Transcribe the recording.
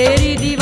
तेरी दीवार